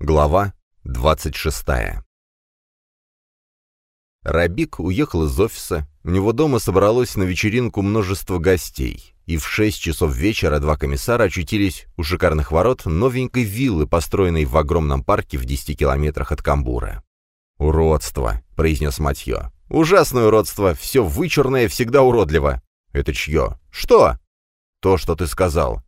Глава 26 Рабик уехал из офиса, у него дома собралось на вечеринку множество гостей, и в шесть часов вечера два комиссара очутились у шикарных ворот новенькой виллы, построенной в огромном парке в 10 километрах от Камбура. «Уродство», — произнес Матье. «Ужасное уродство, все вычурное, всегда уродливо». «Это чье?» «Что?» «То, что ты сказал.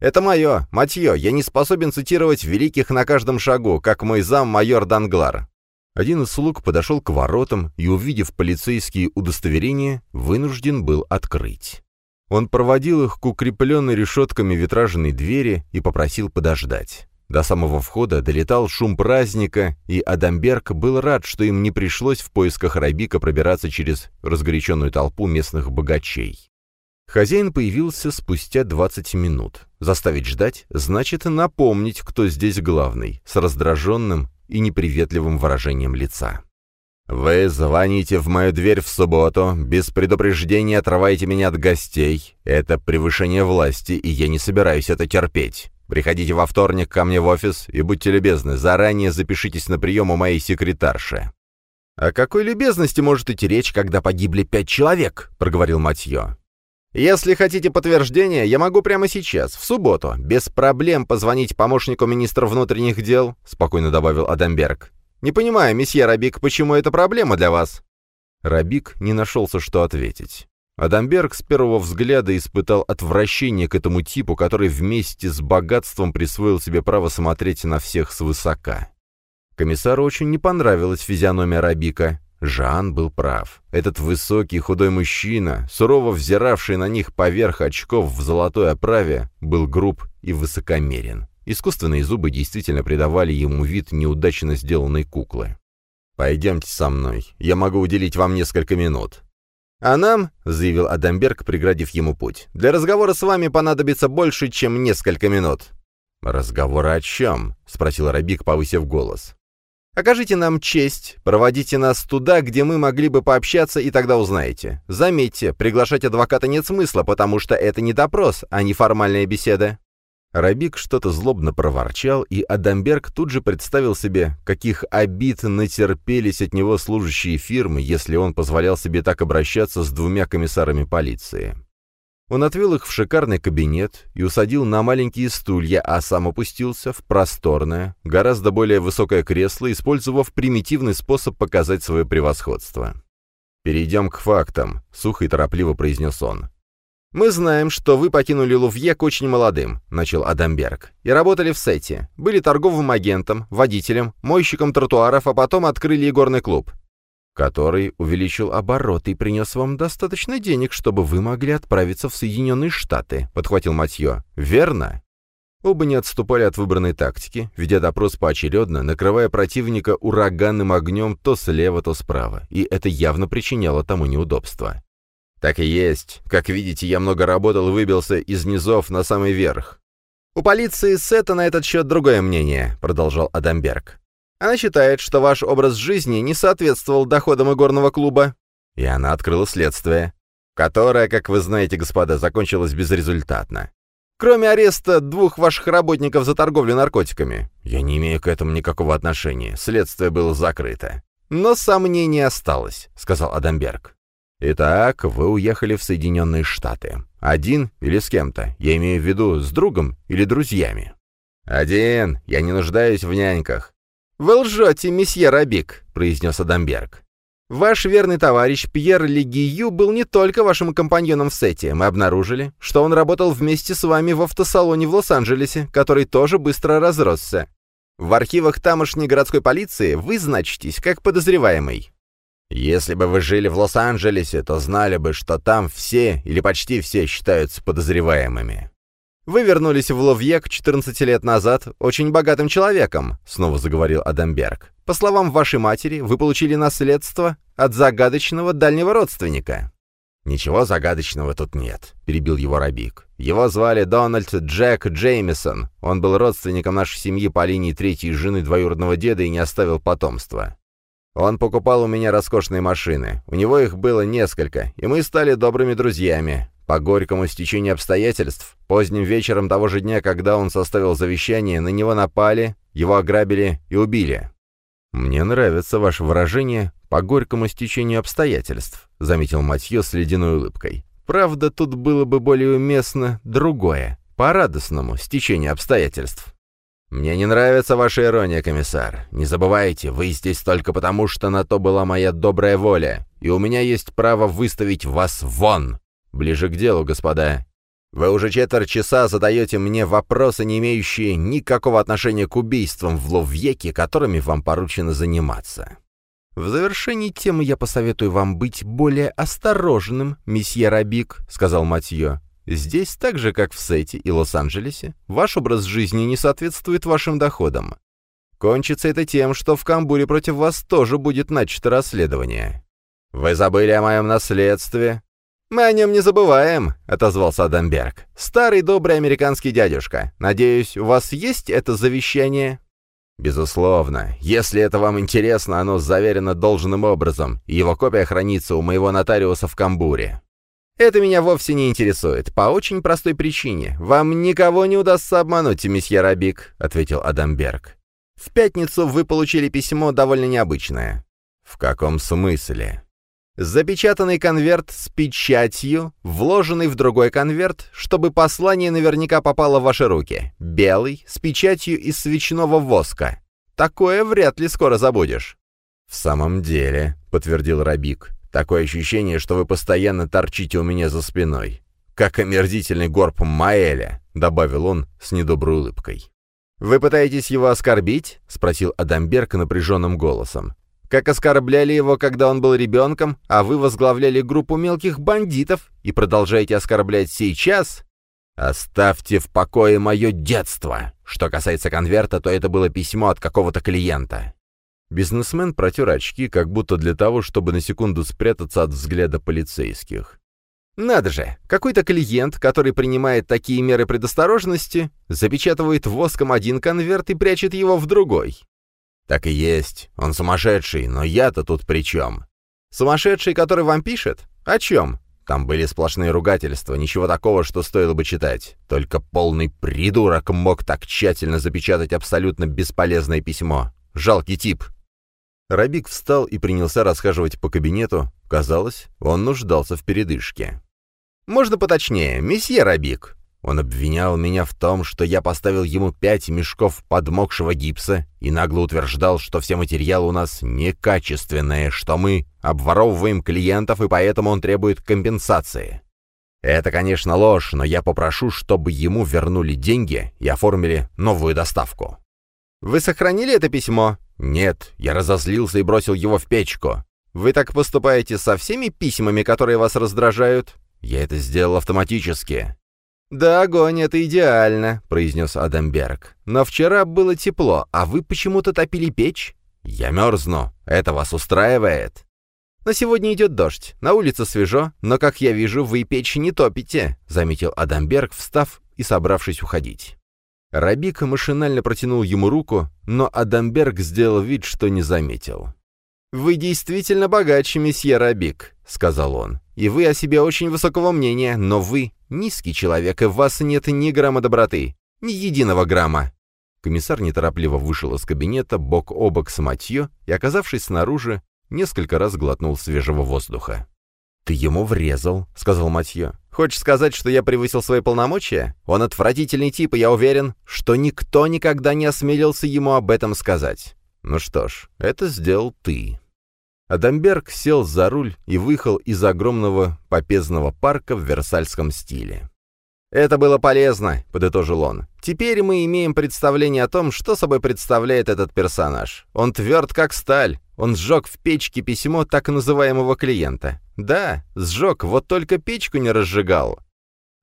«Это мое, матье, я не способен цитировать великих на каждом шагу, как мой зам майор Данглар». Один из слуг подошел к воротам и, увидев полицейские удостоверения, вынужден был открыть. Он проводил их к укрепленной решетками витражной двери и попросил подождать. До самого входа долетал шум праздника, и Адамберг был рад, что им не пришлось в поисках Рабика пробираться через разгоряченную толпу местных богачей. Хозяин появился спустя 20 минут. Заставить ждать значит напомнить, кто здесь главный, с раздраженным и неприветливым выражением лица. «Вы звоните в мою дверь в субботу, без предупреждения отрываете меня от гостей. Это превышение власти, и я не собираюсь это терпеть. Приходите во вторник ко мне в офис и будьте любезны, заранее запишитесь на прием у моей секретарши». «О какой любезности может идти речь, когда погибли пять человек?» — проговорил Матье. Если хотите подтверждение, я могу прямо сейчас, в субботу, без проблем позвонить помощнику министра внутренних дел», — спокойно добавил Адамберг. «Не понимаю, месье Рабик, почему это проблема для вас?» Рабик не нашелся, что ответить. Адамберг с первого взгляда испытал отвращение к этому типу, который вместе с богатством присвоил себе право смотреть на всех свысока. Комиссару очень не понравилась физиономия Рабика. Жан был прав. Этот высокий худой мужчина, сурово взиравший на них поверх очков в золотой оправе, был груб и высокомерен. Искусственные зубы действительно придавали ему вид неудачно сделанной куклы. «Пойдемте со мной. Я могу уделить вам несколько минут». «А нам», — заявил Адамберг, преградив ему путь, — «для разговора с вами понадобится больше, чем несколько минут». «Разговор о чем?» — спросил Рабик, повысив голос. Окажите нам честь, проводите нас туда, где мы могли бы пообщаться, и тогда узнаете. Заметьте, приглашать адвоката нет смысла, потому что это не допрос, а неформальная беседа». Рабик что-то злобно проворчал, и Адамберг тут же представил себе, каких обид натерпелись от него служащие фирмы, если он позволял себе так обращаться с двумя комиссарами полиции. Он отвел их в шикарный кабинет и усадил на маленькие стулья, а сам опустился в просторное, гораздо более высокое кресло, использовав примитивный способ показать свое превосходство. «Перейдем к фактам», — сухо и торопливо произнес он. «Мы знаем, что вы покинули Лувьек очень молодым», — начал Адамберг, «и работали в Сете. Были торговым агентом, водителем, мойщиком тротуаров, а потом открыли игорный клуб который увеличил обороты и принес вам достаточно денег, чтобы вы могли отправиться в Соединенные Штаты», — подхватил Матье. «Верно?» Оба не отступали от выбранной тактики, ведя допрос поочередно, накрывая противника ураганным огнем то слева, то справа, и это явно причиняло тому неудобства. «Так и есть. Как видите, я много работал и выбился из низов на самый верх». «У полиции Сета на этот счет другое мнение», — продолжал Адамберг. Она считает, что ваш образ жизни не соответствовал доходам игорного клуба. И она открыла следствие, которое, как вы знаете, господа, закончилось безрезультатно. Кроме ареста двух ваших работников за торговлю наркотиками. Я не имею к этому никакого отношения. Следствие было закрыто. Но сомнений осталось, сказал Адамберг. Итак, вы уехали в Соединенные Штаты. Один или с кем-то? Я имею в виду с другом или друзьями. Один. Я не нуждаюсь в няньках. «Вы лжете, месье Рабик», — произнес Адамберг. «Ваш верный товарищ Пьер Легию был не только вашим компаньоном в сете. Мы обнаружили, что он работал вместе с вами в автосалоне в Лос-Анджелесе, который тоже быстро разросся. В архивах тамошней городской полиции вы значитесь как подозреваемый. Если бы вы жили в Лос-Анджелесе, то знали бы, что там все или почти все считаются подозреваемыми. «Вы вернулись в Ловьек 14 лет назад очень богатым человеком», — снова заговорил Адамберг. «По словам вашей матери, вы получили наследство от загадочного дальнего родственника». «Ничего загадочного тут нет», — перебил его Рабик. «Его звали Дональд Джек Джеймисон. Он был родственником нашей семьи по линии третьей жены двоюродного деда и не оставил потомства. Он покупал у меня роскошные машины. У него их было несколько, и мы стали добрыми друзьями. По горькому стечению обстоятельств, поздним вечером того же дня, когда он составил завещание, на него напали Его ограбили и убили». «Мне нравится ваше выражение «по горькому стечению обстоятельств», — заметил Матье с ледяной улыбкой. «Правда, тут было бы более уместно другое, по радостному стечению обстоятельств». «Мне не нравится ваша ирония, комиссар. Не забывайте, вы здесь только потому, что на то была моя добрая воля, и у меня есть право выставить вас вон. Ближе к делу, господа. Вы уже четверть часа задаете мне вопросы, не имеющие никакого отношения к убийствам в Ловьеке, которыми вам поручено заниматься. «В завершении темы я посоветую вам быть более осторожным, месье Рабик», — сказал Матье. «Здесь, так же, как в Сете и Лос-Анджелесе, ваш образ жизни не соответствует вашим доходам. Кончится это тем, что в Камбуре против вас тоже будет начато расследование. Вы забыли о моем наследстве, «Мы о нем не забываем», — отозвался Адамберг. «Старый добрый американский дядюшка. Надеюсь, у вас есть это завещание?» «Безусловно. Если это вам интересно, оно заверено должным образом, и его копия хранится у моего нотариуса в Камбуре». «Это меня вовсе не интересует, по очень простой причине. Вам никого не удастся обмануть, месье Рабик», — ответил Адамберг. «В пятницу вы получили письмо довольно необычное». «В каком смысле?» Запечатанный конверт с печатью, вложенный в другой конверт, чтобы послание наверняка попало в ваши руки. Белый, с печатью из свечного воска. Такое вряд ли скоро забудешь. «В самом деле», — подтвердил Рабик, — «такое ощущение, что вы постоянно торчите у меня за спиной. Как омерзительный горб Маэля», — добавил он с недоброй улыбкой. «Вы пытаетесь его оскорбить?» — спросил Адамберг напряженным голосом как оскорбляли его, когда он был ребенком, а вы возглавляли группу мелких бандитов и продолжаете оскорблять сейчас? Оставьте в покое мое детство. Что касается конверта, то это было письмо от какого-то клиента. Бизнесмен протер очки, как будто для того, чтобы на секунду спрятаться от взгляда полицейских. Надо же, какой-то клиент, который принимает такие меры предосторожности, запечатывает воском один конверт и прячет его в другой. «Так и есть. Он сумасшедший, но я-то тут при чем?» «Сумасшедший, который вам пишет? О чем?» Там были сплошные ругательства, ничего такого, что стоило бы читать. Только полный придурок мог так тщательно запечатать абсолютно бесполезное письмо. Жалкий тип. Рабик встал и принялся расхаживать по кабинету. Казалось, он нуждался в передышке. «Можно поточнее, месье Рабик?» Он обвинял меня в том, что я поставил ему пять мешков подмокшего гипса и нагло утверждал, что все материалы у нас некачественные, что мы обворовываем клиентов, и поэтому он требует компенсации. Это, конечно, ложь, но я попрошу, чтобы ему вернули деньги и оформили новую доставку. Вы сохранили это письмо? Нет, я разозлился и бросил его в печку. Вы так поступаете со всеми письмами, которые вас раздражают? Я это сделал автоматически. «Да, огонь — это идеально», — произнес Адамберг. «Но вчера было тепло, а вы почему-то топили печь?» «Я мерзну. Это вас устраивает?» «Но сегодня идет дождь. На улице свежо, но, как я вижу, вы печь не топите», — заметил Адамберг, встав и собравшись уходить. Рабик машинально протянул ему руку, но Адамберг сделал вид, что не заметил. «Вы действительно богаче, месье Рабик», — сказал он. «И вы о себе очень высокого мнения, но вы низкий человек, и в вас нет ни грамма доброты, ни единого грамма». Комиссар неторопливо вышел из кабинета бок о бок с Матье и, оказавшись снаружи, несколько раз глотнул свежего воздуха. «Ты ему врезал», — сказал Матье. «Хочешь сказать, что я превысил свои полномочия? Он отвратительный тип, и я уверен, что никто никогда не осмелился ему об этом сказать. Ну что ж, это сделал ты». Адамберг сел за руль и выехал из огромного попезного парка в версальском стиле. «Это было полезно», — подытожил он. «Теперь мы имеем представление о том, что собой представляет этот персонаж. Он тверд, как сталь. Он сжег в печке письмо так называемого клиента. Да, сжег, вот только печку не разжигал.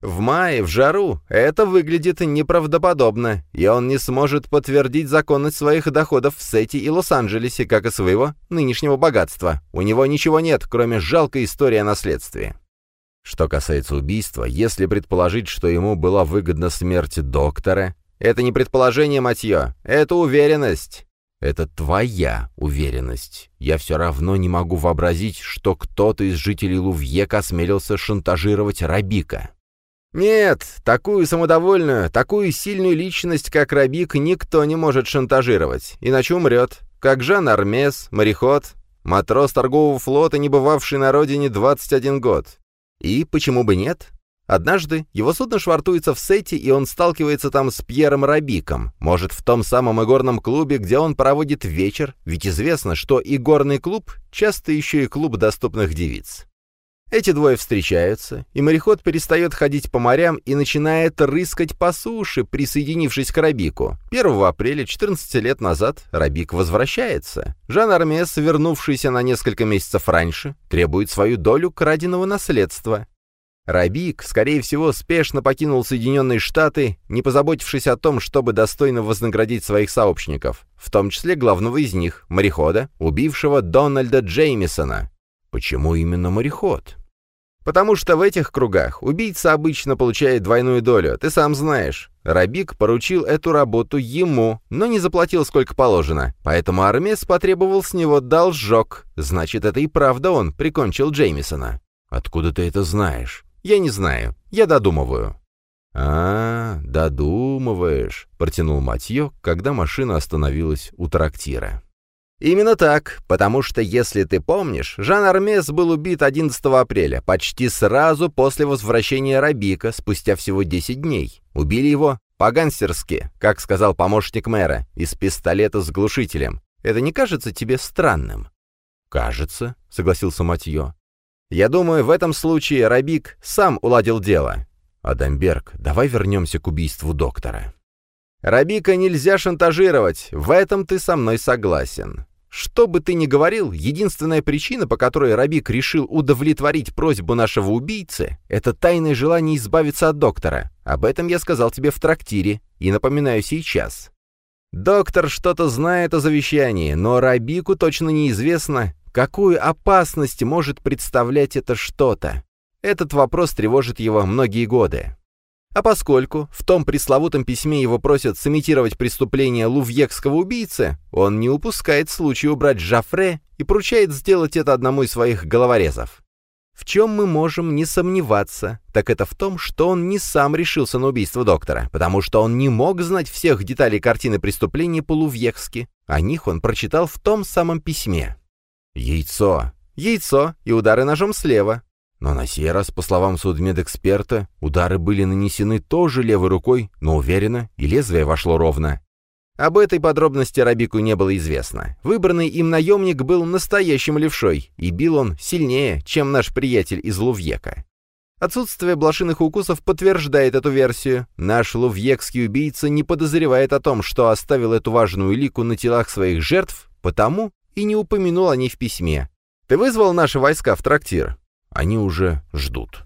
В мае, в жару, это выглядит неправдоподобно, и он не сможет подтвердить законность своих доходов в Сете и Лос-Анджелесе, как и своего нынешнего богатства. У него ничего нет, кроме жалкой истории о наследстве. Что касается убийства, если предположить, что ему была выгодна смерть доктора, это не предположение, Матье, это уверенность. Это твоя уверенность. Я все равно не могу вообразить, что кто-то из жителей Лувьека осмелился шантажировать Рабика. Нет, такую самодовольную, такую сильную личность, как Рабик, никто не может шантажировать, иначе умрет. Как Жан Армес, мореход, матрос торгового флота, не бывавший на родине 21 год. И почему бы нет? Однажды его судно швартуется в Сете, и он сталкивается там с Пьером Рабиком. Может, в том самом игорном клубе, где он проводит вечер, ведь известно, что игорный клуб часто еще и клуб доступных девиц. Эти двое встречаются, и мореход перестает ходить по морям и начинает рыскать по суше, присоединившись к Рабику. 1 апреля 14 лет назад Рабик возвращается. Жан Армес, вернувшийся на несколько месяцев раньше, требует свою долю краденого наследства. Рабик, скорее всего, спешно покинул Соединенные Штаты, не позаботившись о том, чтобы достойно вознаградить своих сообщников, в том числе главного из них, морехода, убившего Дональда Джеймисона. Почему именно мореход? Потому что в этих кругах убийца обычно получает двойную долю, ты сам знаешь. Рабик поручил эту работу ему, но не заплатил сколько положено, поэтому Армес потребовал с него должок. Значит, это и правда он прикончил Джеймисона. Откуда ты это знаешь? Я не знаю. Я додумываю. «А, додумываешь», — протянул Матье, когда машина остановилась у трактира. Именно так, потому что, если ты помнишь, Жан Армес был убит 11 апреля, почти сразу после возвращения Рабика, спустя всего 10 дней. Убили его по-гангстерски, как сказал помощник мэра, из пистолета с глушителем. Это не кажется тебе странным? «Кажется», — согласился Матье. «Я думаю, в этом случае Рабик сам уладил дело». «Адамберг, давай вернемся к убийству доктора». «Рабика нельзя шантажировать, в этом ты со мной согласен. Что бы ты ни говорил, единственная причина, по которой Рабик решил удовлетворить просьбу нашего убийцы, это тайное желание избавиться от доктора. Об этом я сказал тебе в трактире и напоминаю сейчас. Доктор что-то знает о завещании, но Рабику точно неизвестно, какую опасность может представлять это что-то. Этот вопрос тревожит его многие годы. А поскольку в том пресловутом письме его просят сымитировать преступление лувьекского убийцы, он не упускает случая убрать Жафре и поручает сделать это одному из своих головорезов. В чем мы можем не сомневаться, так это в том, что он не сам решился на убийство доктора, потому что он не мог знать всех деталей картины преступления по-лувьекски. О них он прочитал в том самом письме. Яйцо. Яйцо и удары ножом слева. Но на сей раз, по словам судмедэксперта, удары были нанесены тоже левой рукой, но уверенно, и лезвие вошло ровно. Об этой подробности Рабику не было известно. Выбранный им наемник был настоящим левшой, и бил он сильнее, чем наш приятель из Лувьека. Отсутствие блошиных укусов подтверждает эту версию. Наш лувьекский убийца не подозревает о том, что оставил эту важную лику на телах своих жертв, потому и не упомянул о ней в письме. «Ты вызвал наши войска в трактир?» Они уже ждут.